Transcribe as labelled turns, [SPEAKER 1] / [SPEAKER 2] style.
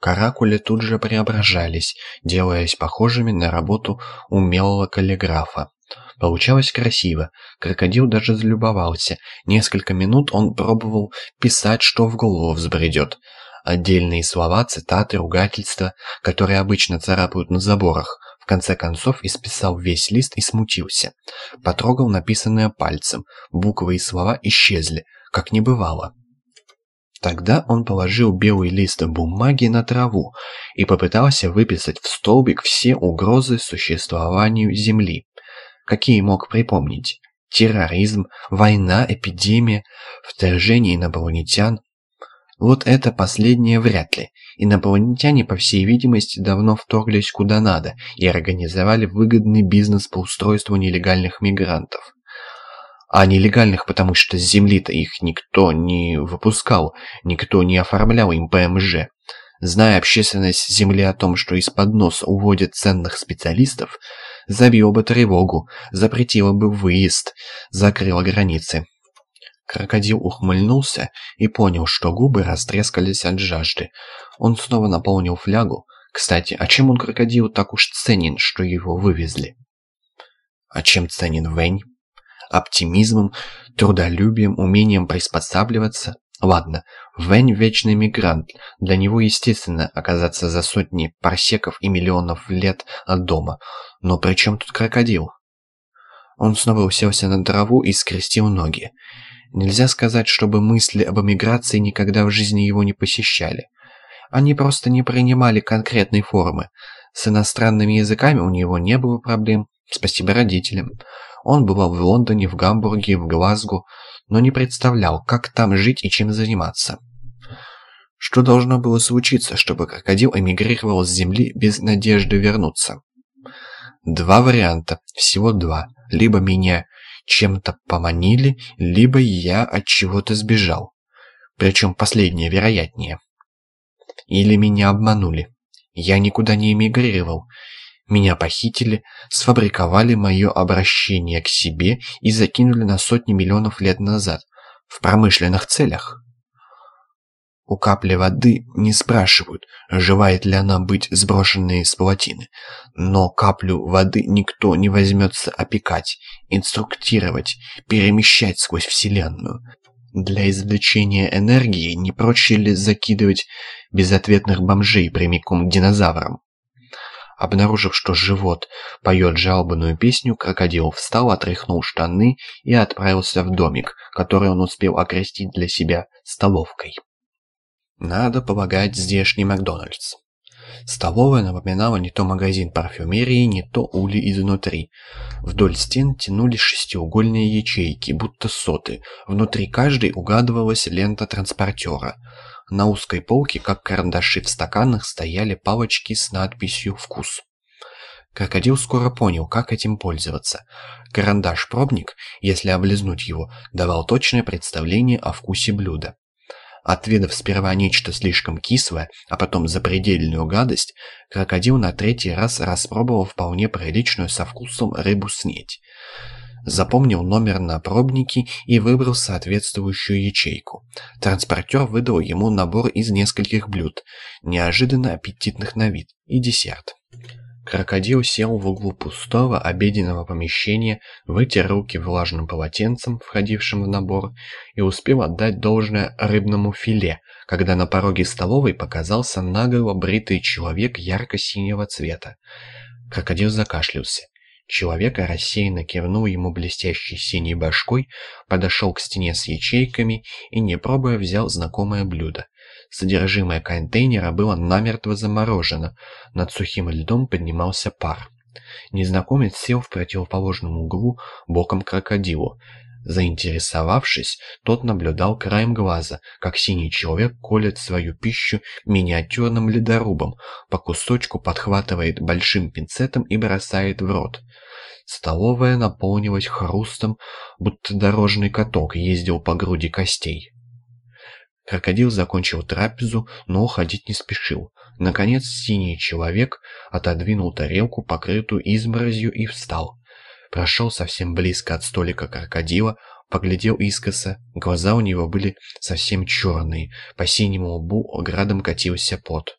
[SPEAKER 1] Каракули тут же преображались, делаясь похожими на работу умелого каллиграфа. Получалось красиво. Крокодил даже залюбовался. Несколько минут он пробовал писать, что в голову взбредет. Отдельные слова, цитаты, ругательства, которые обычно царапают на заборах. В конце концов исписал весь лист и смутился. Потрогал написанное пальцем. Буквы и слова исчезли, как не бывало. Тогда он положил белый лист бумаги на траву и попытался выписать в столбик все угрозы существованию Земли. Какие мог припомнить? Терроризм, война, эпидемия, вторжение инопланетян. Вот это последнее вряд ли. Инопланетяне, по всей видимости, давно вторглись куда надо и организовали выгодный бизнес по устройству нелегальных мигрантов а нелегальных, потому что с земли-то их никто не выпускал, никто не оформлял им ПМЖ. Зная общественность Земли о том, что из-под носа уводят ценных специалистов, забила бы тревогу, запретила бы выезд, закрыла границы. Крокодил ухмыльнулся и понял, что губы растрескались от жажды. Он снова наполнил флягу. Кстати, а чем он, крокодил, так уж ценен, что его вывезли? А чем ценен Вэнь? Оптимизмом, трудолюбием, умением приспосабливаться. Ладно, Вэнь – вечный мигрант. Для него естественно оказаться за сотни парсеков и миллионов лет от дома. Но при чем тут крокодил? Он снова уселся на траву и скрестил ноги. Нельзя сказать, чтобы мысли об эмиграции никогда в жизни его не посещали. Они просто не принимали конкретной формы. С иностранными языками у него не было проблем, спасибо родителям. Он бывал в Лондоне, в Гамбурге, в Глазго, но не представлял, как там жить и чем заниматься. Что должно было случиться, чтобы крокодил эмигрировал с земли без надежды вернуться? Два варианта, всего два. Либо меня чем-то поманили, либо я от чего-то сбежал. Причем последнее вероятнее. Или меня обманули. Я никуда не эмигрировал. Меня похитили, сфабриковали мое обращение к себе и закинули на сотни миллионов лет назад, в промышленных целях. У капли воды не спрашивают, желает ли она быть сброшенной с палатины, но каплю воды никто не возьмется опекать, инструктировать, перемещать сквозь Вселенную. Для извлечения энергии не проще ли закидывать безответных бомжей прямиком к динозаврам? Обнаружив, что живот поет жалобную песню, крокодил встал, отряхнул штаны и отправился в домик, который он успел окрестить для себя столовкой. Надо полагать здешний Макдональдс. Столовая напоминала не то магазин парфюмерии, не то ули изнутри. Вдоль стен тянулись шестиугольные ячейки, будто соты. Внутри каждой угадывалась лента транспортера. На узкой полке, как карандаши в стаканах, стояли палочки с надписью «Вкус». Крокодил скоро понял, как этим пользоваться. Карандаш-пробник, если облизнуть его, давал точное представление о вкусе блюда. Отведав сперва нечто слишком кислое, а потом запредельную гадость, крокодил на третий раз распробовал вполне приличную со вкусом рыбу-снеть запомнил номер на пробнике и выбрал соответствующую ячейку. Транспортер выдал ему набор из нескольких блюд, неожиданно аппетитных на вид, и десерт. Крокодил сел в углу пустого обеденного помещения, вытер руки влажным полотенцем, входившим в набор, и успел отдать должное рыбному филе, когда на пороге столовой показался наголо бритый человек ярко-синего цвета. Крокодил закашлялся. Человек рассеянно кивнул ему блестящей синей башкой, подошел к стене с ячейками и, не пробуя, взял знакомое блюдо. Содержимое контейнера было намертво заморожено, над сухим льдом поднимался пар. Незнакомец сел в противоположном углу, боком к крокодилу. Заинтересовавшись, тот наблюдал краем глаза, как синий человек колет свою пищу миниатюрным ледорубом, по кусочку подхватывает большим пинцетом и бросает в рот. Столовая наполнилась хрустом, будто дорожный каток ездил по груди костей. Крокодил закончил трапезу, но уходить не спешил. Наконец синий человек отодвинул тарелку, покрытую изморозью, и встал. Прошел совсем близко от столика крокодила, поглядел искоса. Глаза у него были совсем черные, по синему лбу градом катился пот.